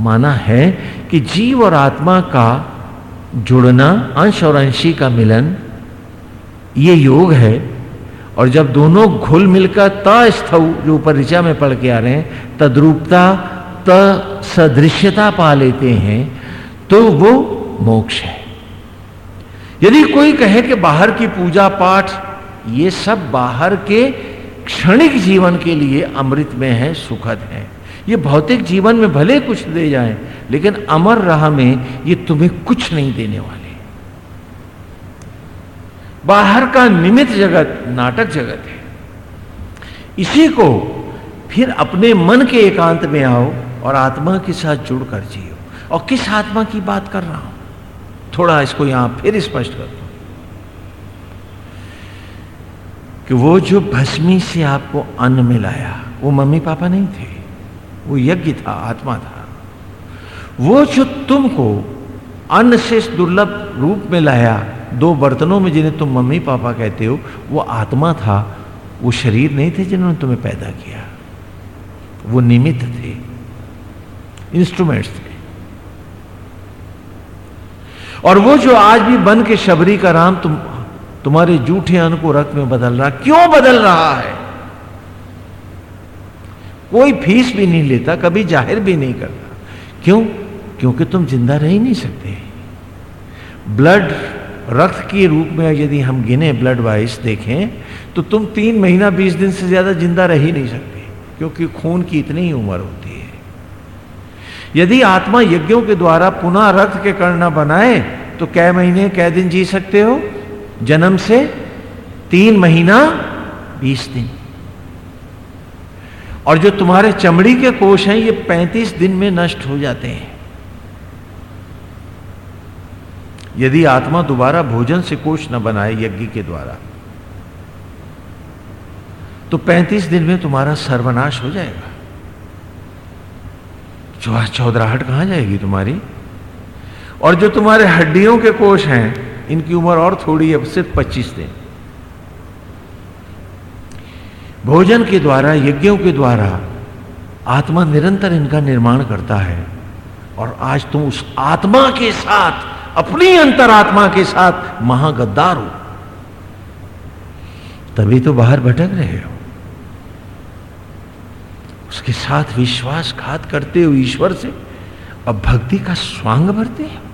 माना है कि जीव और आत्मा का जुड़ना, अंश और अंशी का मिलन, ये योग है। और जब दोनों घुल मिलकर तस्थव जो ऊपर ऋचा में पढ़ के आ रहे हैं, तद्रूपता, त सदृश्यता पा लेते हैं तो वो मोक्ष है। यदि कोई कहे कि बाहर की पूजा पाठ ये सब बाहर के क्षणिक जीवन के लिए अमृत में है, सुखद है। ये भौतिक जीवन में भले कुछ दे जाए, लेकिन अमर राह में ये तुम्हें कुछ नहीं देने वाले। बाहर का निमित जगत, नाटक जगत है। इसी को फिर अपने मन के एकांत में आओ और आत्मा के साथ जुड़कर जियो। और किस आत्मा की बात कर रहा हूँ? थोड़ा इसको यहाँ फिर स्पष्ट कर दो कि वो जो भस्मी से आपको अन्न मिलाया, वो मम्मी पापा नहीं थे, वो यज्ञ था, आत्मा था। वो जो तुमको अन्न से दुर्लभ रूप में लाया, दो बर्तनों में जिन्हें तुम मम्मी पापा कहते हो, वो आत्मा था, वो शरीर नहीं थे जिन्होंने तुम्हें पैदा किया। वो निमित्त थे इंस्ट्रूमेंट्स थे। और वो जो आज भी बन के शबरी का राम तुम, तुम्हारे जूठे अन्न को रक्त में बदल रहा, क्यों बदल रहा है? कोई फ़ीस भी नहीं लेता, कभी ज़ाहिर भी नहीं करता। क्यों? क्योंकि तुम ज़िंदा रह ही नहीं सकते। ब्लड रक्त के रूप में यदि हम गिने ब्लड वाइज देखें तो तुम तीन महीना, बीस दिन से ज़्यादा ज़िंदा रह ही नहीं सकते, क्योंकि खून की इतनी ही उम्र होती है। यदि आत्मा यज्ञों के द्वारा पुनः रक्त के कर्ण बनाए तो कै महीने कै दिन जी सकते हो? जन्म से तीन महीना, बीस दिन। और जो तुम्हारे चमड़ी के कोष हैं, ये पैंतीस दिन में नष्ट हो जाते हैं। यदि आत्मा दोबारा भोजन से कोष न बनाए यज्ञ के द्वारा तो 35 दिन में तुम्हारा सर्वनाश हो जाएगा। चौधराहट कहाँ जाएगी तुम्हारी? और जो तुम्हारे हड्डियों के कोष हैं, इनकी उम्र और थोड़ी है सिर्फ़ 25 दिन। भोजन के द्वारा, यज्ञों के द्वारा, आत्मा निरंतर इनका निर्माण करता है। और आज तुम उस आत्मा के साथ, अपनी अंतरात्मा के साथ महागद्दार हो। तभी तो बाहर भटक रहे हो। उसके साथ विश्वासघात करते हो ईश्वर से। अब भक्ति का स्वांग भरते हो।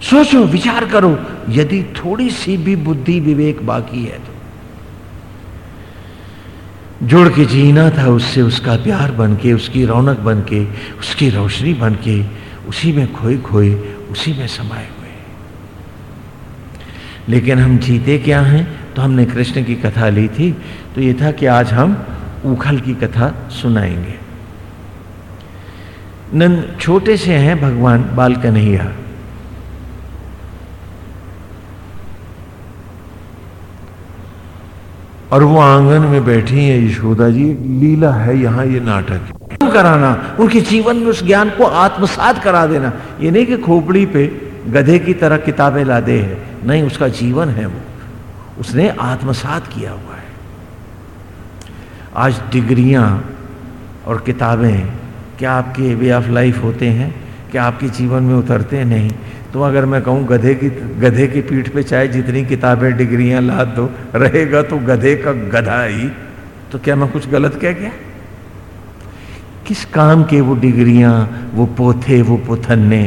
सोचो, विचार करो, यदि थोड़ी सी भी बुद्धि विवेक बाकी है तो। जुड़ के जीना था, उससे उसका प्यार बन के उसकी रौनक बन के उसकी रोशनी बन के उसी में खोए खोए, उसी में समाये हुए। लेकिन हम जीते क्या हैं? तो हमने कृष्ण की कथा ली थी तो ये था कि आज हम उखल की कथा सुनाएँगे। नंद छोटे से हैं, भगवान बाल कन्हैया और वो आँगन में बैठी है यशोदा जी लीला है, यहाँ ये नाटक कराना, उनके जीवन में उस ज्ञान को आत्मसात करा देना। ये नहीं कि खोपड़ी पे गधे की तरह किताबें ला दे है, नहीं, उसका जीवन है वो। उसने आत्मसात किया हुआ है। आज डिग्रियाँ और किताबें, क्या आपके वे ऑफ़ लाइफ होते हैं? क्या आपके जीवन में उतरते हैं? नहीं। तो अगर मैं कहूँ गधे की गधे की पीठ पे चाहे जितनी किताबें, डिग्रियाँ ला दो, रहेगा तो गधे का गधा ही। तो क्या मैं कुछ गलत कह गया? किस काम के वो डिग्रियाँ, वो पोथे, वो पोथन्ने,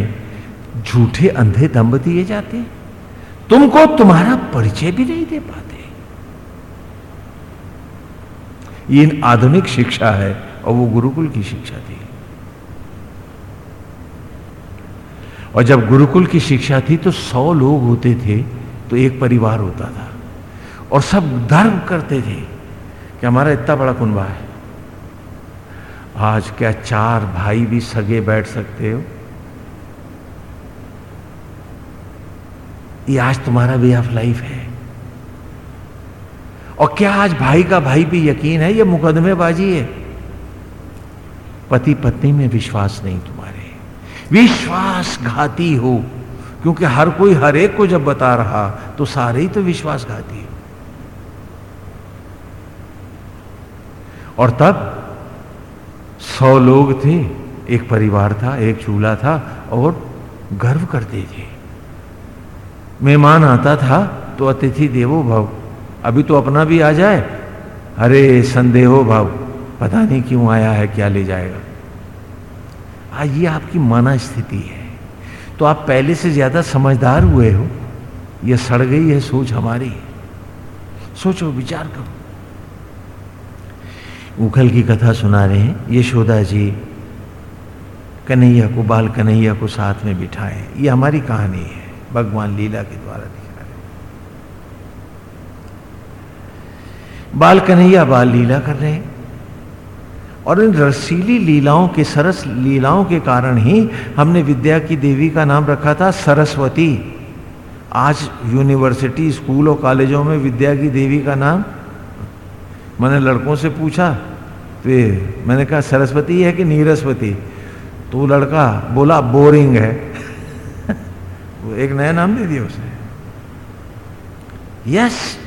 झूठे अंधे दम्ब दिए जाते तुमको तुम्हारा परिचय भी नहीं दे पाते। ये आधुनिक शिक्षा है और वो गुरुकुल की शिक्षा थी और जब गुरुकुल की शिक्षा थी तो सौ लोग होते थे तो एक परिवार होता था। और सब धर्म करते थे कि हमारा इतना बड़ा कुनबा है। आज क्या चार भाई भी सगे बैठ सकते हो? ये आज तुम्हारा वे ऑफ़ लाइफ है। और क्या आज भाई का भाई भी यकीन है, ये मुकदमेबाजी है? पति पत्नी में विश्वास नहीं तुम्हारा विश्वासघाती हो। क्योंकि हर कोई हर एक को जब बता रहा तो सारे ही तो विश्वासघाती है। और तब सौ लोग थे, एक परिवार था, एक चूल्हा था, और गर्व करते थे। मेहमान आता था तो अतिथि देवो भाव, अभी तो अपना भी आ जाए। अरे संदेहो भाव, पता नहीं क्यों आया है, क्या ले जाएगा। आज ये आपकी माना स्थिति है। तो आप पहले से ज़्यादा समझदार हुए हो। यह सड़ गई है सोच हमारी। सोचो, विचार करो। उखल की कथा सुना रहे हैं। यशोदा जी कन्हैया को, बाल कन्हैया को साथ में बिठाए ये हमारी कहानी है। भगवान लीला के द्वारा दिखा रहे बाल कन्हैया, बाल लीला कर रहे हैं। और इन रसीली लीलाओं के, सरस लीलाओं के कारण ही हमने विद्या की देवी का नाम रखा था सरस्वती। आज यूनिवर्सिटी स्कूल और कॉलेजों में विद्या की देवी का नाम मैंने लड़कों से पूछा तो मैंने कहा, सरस्वती है कि नीरस्वती? तो लड़का बोला, बोरिंग है। वो एक नया नाम दे दिया उसने। यस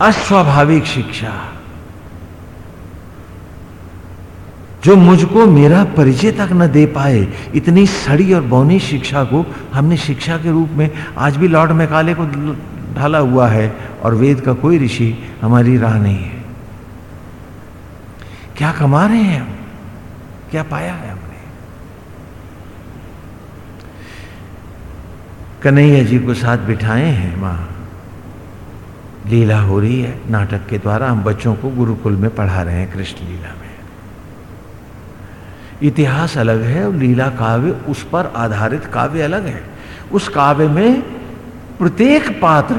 अस्वाभाविक शिक्षा। जो मुझको मेरा परिचय तक न दे पाए, इतनी सड़ी और बौनी शिक्षा को हमने शिक्षा के रूप में, आज भी लॉर्ड मैकाले को ढाला हुआ है और वेद का कोई ऋषि हमारी राह नहीं है। क्या कमा रहे हैं हम? क्या पाया है हमने? कन्हैया जी को साथ बिठाए हैं माँ। लीला हो रही है। नाटक के द्वारा हम बच्चों को गुरुकुल में पढ़ा रहे हैं कृष्ण लीला में। इतिहास अलग है और लीला काव्य उस पर आधारित काव्य अलग है। उस काव्य में प्रत्येक पात्र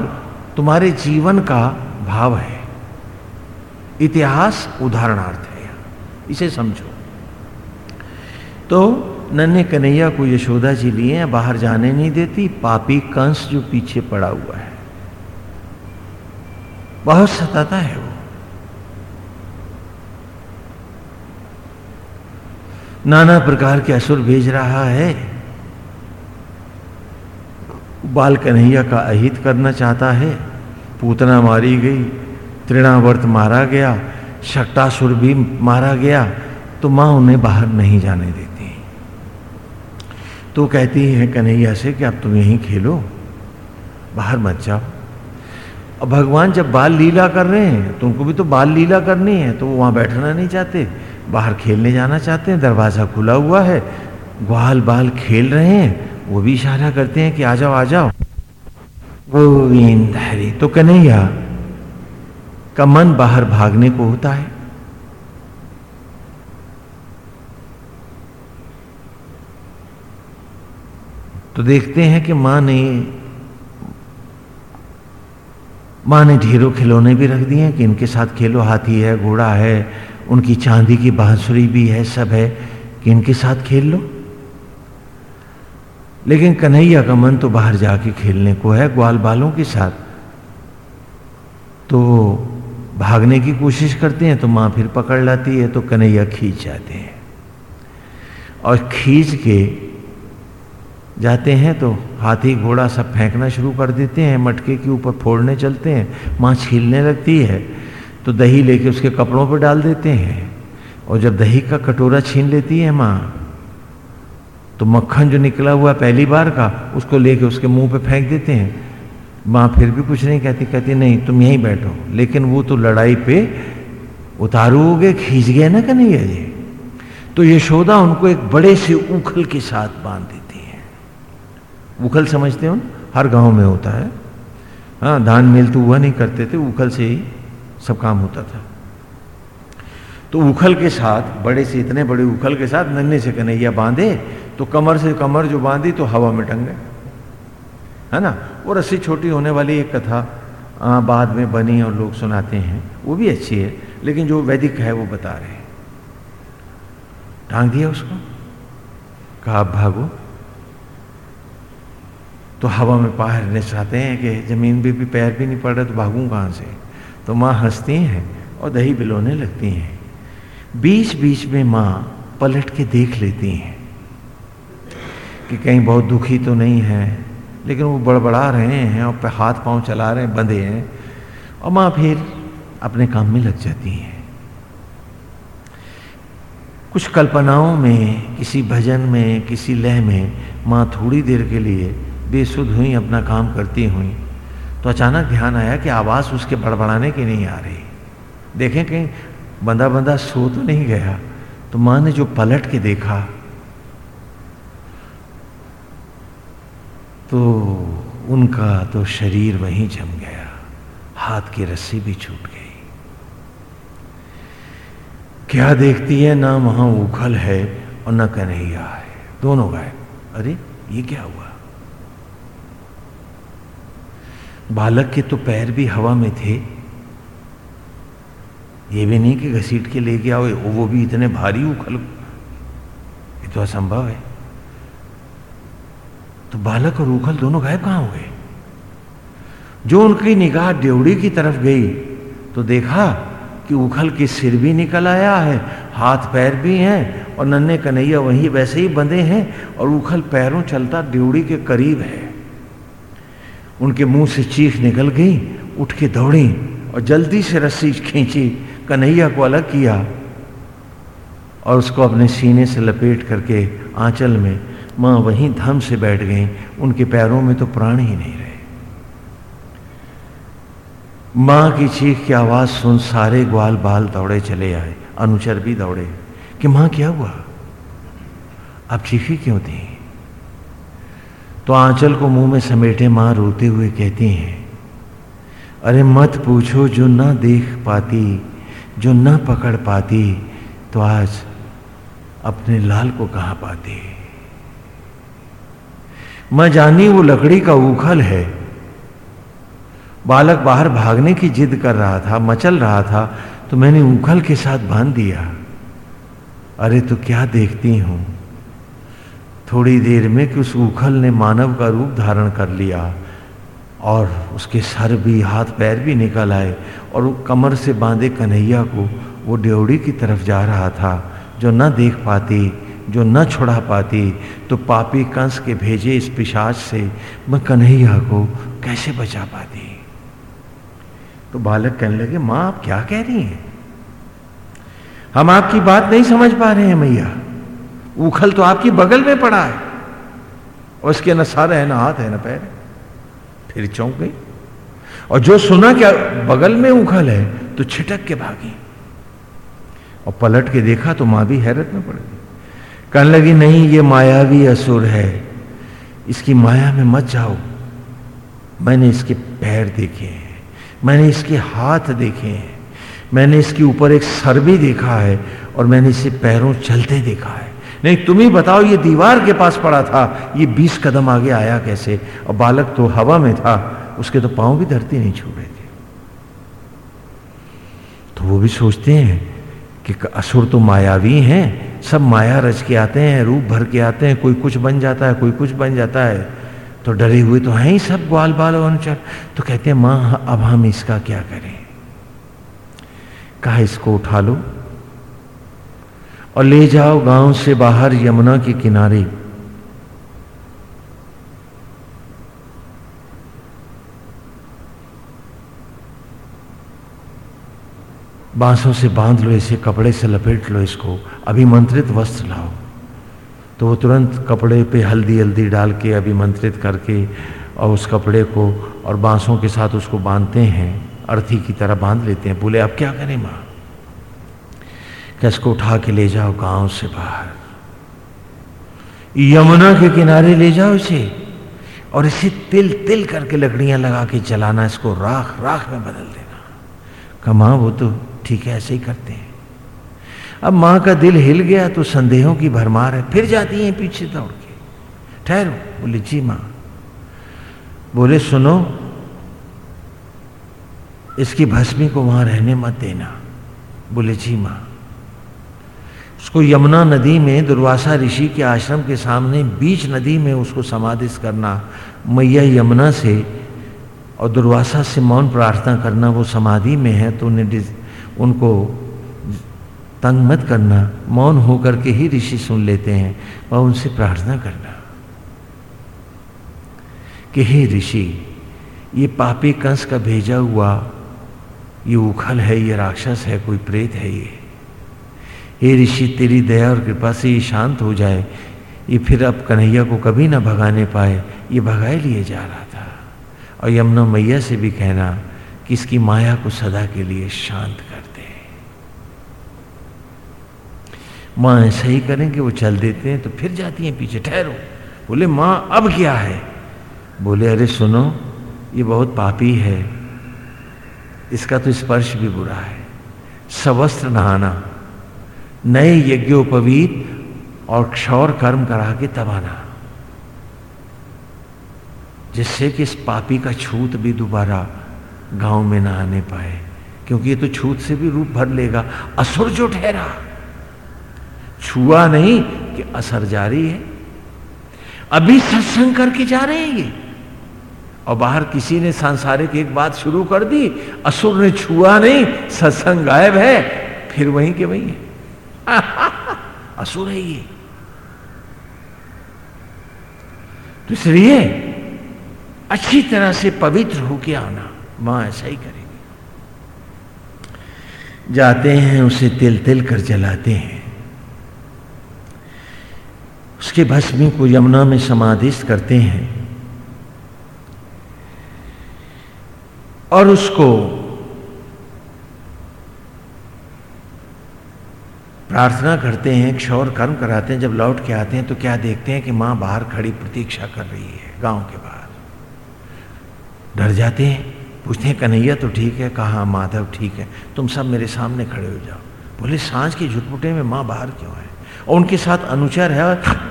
तुम्हारे जीवन का भाव है। इतिहास उदाहरणार्थ है इसे समझो। तो नन्हे कन्हैया को यशोदा जी लिए बाहर जाने नहीं देती, पापी कंस जो पीछे पड़ा हुआ है। बहुत सताता है वो। नाना प्रकार के असुर भेज रहा है। बाल कन्हैया का अहित करना चाहता है। पूतना मारी गई, तृणावर्त मारा गया शक्टासुर भी मारा गया तो माँ उन्हें बाहर नहीं जाने देती। तो कहती है कन्हैया से कि अब तुम यहीं खेलो, बाहर मत जाओ। अब भगवान जब बाल लीला कर रहे हैं तो उनको भी तो बाल लीला करनी है तो वो वहाँ बैठना नहीं चाहते। बाहर खेलने जाना चाहते हैं, दरवाज़ा खुला हुआ है, ग्वाल बाल खेल रहे हैं, वो भी इशारा करते हैं कि आ जाओ आ जाओ। गोविंद हरी तो कन्हैया, का मन बाहर भागने को होता है। तो देखते हैं कि माँ ने माँ ने ढेरों खिलौने भी रख दिए कि इनके साथ खेलो, हाथी है, घोड़ा है, उनकी चांदी की बांसुरी भी है, सब है कि इनके साथ खेल लो। लेकिन कन्हैया का मन तो बाहर जाके खेलने को है, ग्वाल बालों के साथ। तो भागने की कोशिश करते हैं तो माँ फिर पकड़ लाती है तो कन्हैया खींच जाते हैं। और खींच के जाते हैं तो हाथी घोड़ा सब फेंकना शुरू कर देते हैं, मटके के ऊपर फोड़ने चलते हैं, माँ छीलने लगती है तो दही लेके उसके कपड़ों पर डाल देते हैं। और जब दही का कटोरा छीन लेती है माँ तो मक्खन जो निकला हुआ पहली बार का, उसको लेके उसके मुँह पे फेंक देते हैं। माँ फिर भी कुछ नहीं कहती कहती, नहीं, तुम यहीं बैठो। लेकिन वो तो लड़ाई पे उतारू हो गए खींच गए ना कन्हैया जी? तो यशोदा उनको एक बड़े से उखल के साथ बाँध उखल समझते हो हर गाँव में होता है। हाँ धान मिल तो हुआ नहीं करते थे उखल से ही सब काम होता था। तो उखल के साथ बड़े से इतने बड़े उखल के साथ नन्हे से कन्हैया बांधे तो कमर से कमर जो बांधी तो हवा में टंग गए है ना? वो रस्सी छोटी होने वाली एक कथा आ, बाद में बनी और लोग सुनाते हैं। वो भी अच्छी है लेकिन जो वैदिक है वो बता रहे हैं। टांग दिया उसको। कहा भागो। तो हवा में पार चाहते हैं कि ज़मीन भी, भी पैर भी नहीं पड़ रहा तो भागूं कहाँ से? तो माँ हंसती हैं और दही बिलोने लगती हैं। बीच बीच में माँ पलट के देख लेती हैं कि कहीं बहुत दुखी तो नहीं है लेकिन वो बड़बड़ा रहे हैं और हाथ पाँव चला रहे हैं बंधे हैं और माँ फिर अपने काम में लग जाती हैं। कुछ कल्पनाओं में किसी भजन में किसी लय में माँ थोड़ी देर के लिए बेसुध हुई, अपना काम करती हुई तो अचानक ध्यान आया कि आवाज़ उसके बड़बड़ाने की नहीं आ रही। देखें कहीं बंदा बंदा सो तो नहीं गया तो माँ ने जो पलट के देखा तो उनका तो शरीर वहीं जम गया, हाथ की रस्सी भी छूट गई। क्या देखती है ना वहाँ उखल है और न कन्हैया है। दोनों गायब। अरे, ये क्या हुआ? बालक के तो पैर भी हवा में थे। ये भी नहीं कि घसीट के ले गया वो भी इतने भारी उखल। ये तो असंभव है। तो बालक और उखल दोनों गायब कहाँ हो गए जो उनकी निगाह ड्योड़ी की तरफ़ गई तो देखा कि उखल के सिर भी निकल आया है, हाथ पैर भी हैं, और नन्हे कन्हैया वहीं वैसे ही बंधे हैं, और उखल पैरों चलता ड्योड़ी के करीब है। उनके मुँह से चीख निकल गई, उठ के दौड़ी और जल्दी से रस्सी खींची, कन्हैया को अलग किया और उसको अपने सीने से लपेट करके आंचल में माँ वहीं धम से बैठ गई। उनके पैरों में तो प्राण ही नहीं रहे। माँ की चीख की आवाज़ सुन सारे ग्वाल बाल दौड़े चले आए, अनुचर भी दौड़े कि माँ क्या हुआ? अब चीखी क्यों थी तो आंचल को मुँह में समेटे माँ रोते हुए कहती हैं, अरे मत पूछो जो ना देख पाती, जो ना पकड़ पाती तो आज अपने लाल को कहा पाती? मैं जानी वो लकड़ी का उखल है। बालक बाहर भागने की जिद कर रहा था, मचल रहा था तो मैंने उखल के साथ बाँध दिया। अरे तो क्या देखती हूँ? थोड़ी देर में कि उस उखल ने मानव का रूप धारण कर लिया और उसके सर भी, हाथ, पैर भी निकल आए और वो कमर से बांधे कन्हैया को वो ड्योड़ी की तरफ़ जा रहा था, जो न देख पाती, जो न छुड़ा पाती तो पापी कंस के भेजे इस पिशाच से मैं कन्हैया को कैसे बचा पाती? तो बालक कहने लगे, माँ, आप क्या कह रही हैं? हम आपकी बात नहीं समझ पा रहे हैं, मैया। उखल तो आपकी बगल में पड़ा है। और उसके न सर है, ना हाथ है, ना पैर फिर चौंक गई। और जो सुना क्या बगल में उखल है तो छिटक के भागी। और पलट के देखा तो माँ भी हैरत में पड़ गई। कहने लगी, नहीं, ये मायावी असुर है। इसकी माया में मत जाओ। मैंने इसके पैर देखे हैं। मैंने इसके हाथ देखे हैं। मैंने इसके ऊपर एक सर भी देखा है और मैंने इसे पैरों चलते देखा है। नहीं, तुम ही बताओ ये दीवार के पास पड़ा था, ये बीस कदम आगे आया कैसे? और बालक तो हवा में था, उसके तो पाँव भी धरती नहीं छू रहे थे। तो वो भी सोचते हैं कि असुर तो मायावी हैं, सब माया रच के आते हैं, रूप भर के आते हैं, कोई कुछ बन जाता है, कोई कुछ बन जाता है। तो डरे हुए तो हैं ही सब ग्वाल बाल और अनुचर। तो कहते हैं, माँ, अब हम इसका क्या करें? कहा, इसको उठा लो और ले जाओ गाँव से बाहर यमुना के किनारे। बांसों से बाँध लो इसे कपड़े से लपेट लो इसको। अभिमंत्रित वस्त्र लाओ। तो वो तुरंत कपड़े पे हल्दी हल्दी डाल के अभिमंत्रित करके और उस कपड़े को और बांसों के साथ उसको बांधते हैं, अर्थी की तरह बाँध लेते हैं। बोले अब क्या करें माँ? कैस को उठा के ले जाओ गाँव से बाहर। यमुना के किनारे ले जाओ इसे, और इसे तिल तिल करके लकड़ियाँ लगा के जलाना, इसको राख राख में बदल देना। कमा वो तो ठीक है, ऐसे ही करते हैं। अब माँ का दिल हिल गया तो संदेहों की भरमार है, फिर जाती हैं पीछे दौड़ के। ठहरो, बोले, जी माँ। बोले, सुनो, इसकी भस्मी को वहाँ रहने मत देना। बोले, जी माँ। उसको यमुना नदी में दुर्वासा ऋषि के आश्रम के सामने बीच नदी में उसको समाधिस करना, मैया यमुना से और दुर्वासा से मौन प्रार्थना करना, वो समाधि में है तो उन्हें उनको तंग मत करना, मौन होकर के ही ऋषि सुन लेते हैं और उनसे प्रार्थना करना। कि हे ऋषि, ये पापी कंस का भेजा हुआ, ये उखल है, ये राक्षस है, कोई प्रेत है ये। हे ऋषि, तेरी दया और कृपा से ये शांत हो जाए। ये फिर अब कन्हैया को कभी ना भगाने पाए। ये भगाए लिए जा रहा था। और यमुना मैया से भी कहना कि इसकी माया को सदा के लिए शांत कर दे। माँ ऐसा ही करें कि वो चल देते हैं तो फिर जाती हैं पीछे। ठहरो। बोले, माँ, अब क्या है? बोले, अरे सुनो, ये बहुत पापी है। इसका तो स्पर्श भी बुरा है। सवस्त्र नहाना। नए यज्ञोपवीत और क्षौर कर्म करा के तब आना जिससे कि इस पापी का छूत भी दोबारा गाँव में ना आने पाए, क्योंकि ये तो छूत से भी रूप भर लेगा। असुर जो ठहरा, छुआ नहीं कि असर जारी है। अभी सत्संग करके जा रहे हैं ये। और बाहर किसी ने सांसारिक एक बात शुरू कर दी, असुर ने छुआ नहीं, सत्संग गायब है, फिर वहीं के वहीं है। असुर है ये। तो इसलिए अच्छी तरह से पवित्र होके आना, माँ ऐसा ही करेगी। जाते हैं, उसे तिल तिल कर जलाते हैं। उसके भस्मी को यमुना में समाधिस्थ करते हैं। और उसको प्रार्थना करते हैं क्षौर कर्म कराते हैं, जब लौट के आते हैं तो क्या देखते हैं कि माँ बाहर खड़ी प्रतीक्षा कर रही है, गाँव के बाहर डर जाते हैं, पूछते हैं, कन्हैया तो ठीक है? कहा माधव, ठीक है। तुम सब मेरे सामने खड़े हो जाओ। बोले, साँझ के झुटपुटे में माँ बाहर क्यों है? और उनके साथ अनुचर है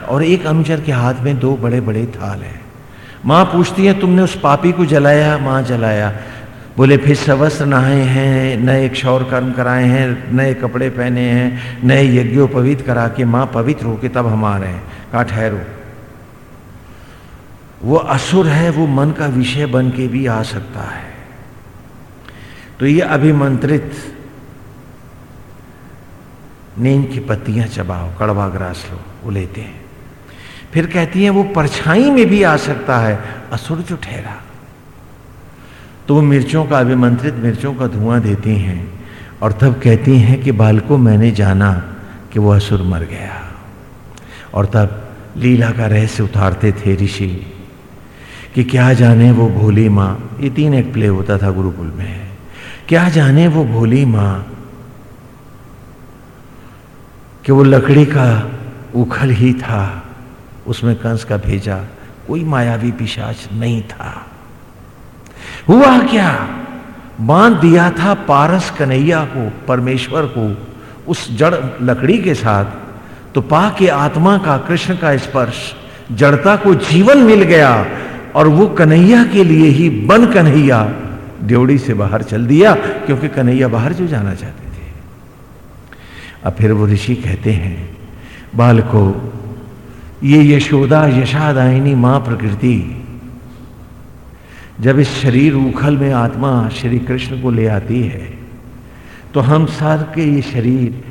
और एक अनुचर के हाथ में दो बड़े बड़े थाल है। माँ पूछती है, तुमने उस पापी को जलाया? माँ जलाया। बोले, फिर सवस्त्र नहाए हैं, नए क्षौर कर्म कराए हैं, नए कपड़े पहने हैं, नए यज्ञोपवीत करा के माँ पवित्र होके तब हम आ रहे हैं। कहा, ठहरो। वो असुर है, वो मन का विषय बन के भी आ सकता है। तो ये अभिमंत्रित नीम की पत्तियाँ चबाओ, कड़वा ग्रास लो, वो लेते हैं। फिर कहती हैं, वो परछाई में भी आ सकता है। असुर जो ठहरा। तो वो मिर्चों का अभिमंत्रित मिर्चों का धुआँ देती हैं और तब कहती हैं कि बालको, मैंने जाना कि वो असुर मर गया। और तब लीला का रहस्य उतारते थे ऋषि कि क्या जाने वो भोली माँ, ये तीन एक प्ले होता था गुरुकुल में, क्या जाने वो भोली माँ कि वो लकड़ी का उखल ही था, उसमें कंस का भेजा, कोई मायावी पिशाच नहीं था। हुआ क्या? बाँध दिया था पारस कन्हैया को, परमेश्वर को, उस जड़ लकड़ी के साथ। तो पा के आत्मा का कृष्ण का स्पर्श, जड़ता को जीवन मिल गया, और वो कन्हैया के लिए ही बन कन्हैया। ड्योड़ी से बाहर चल दिया, क्योंकि कन्हैया बाहर जो जाना चाहते थे। अब फिर वो ऋषि कहते हैं बाल को ये यशोदा यशादायिनी माँ प्रकृति जब इस शरीर उखल में आत्मा श्री कृष्ण को ले आती है तो हम सार के ये शरीर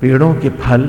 पेड़ों के फल